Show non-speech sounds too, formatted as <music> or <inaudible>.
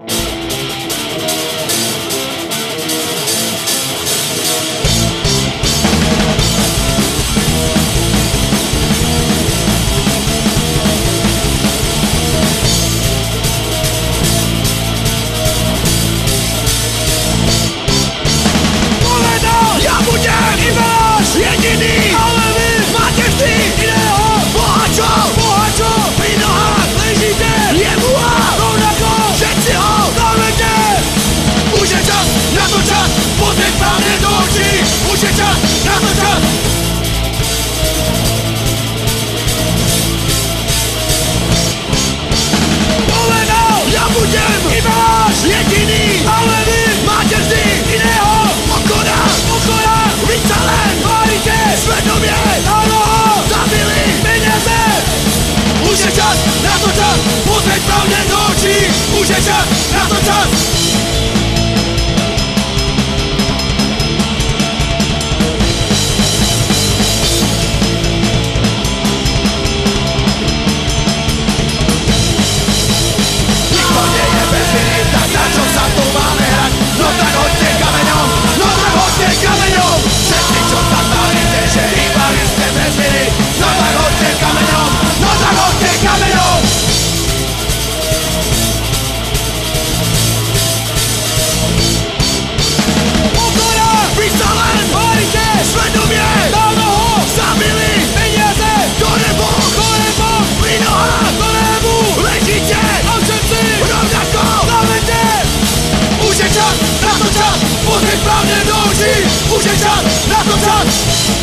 you <laughs> čas, na to Musi uciec czas, na to czas!